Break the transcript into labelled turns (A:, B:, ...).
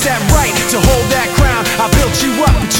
A: set right to hold that crown. I built you up, but you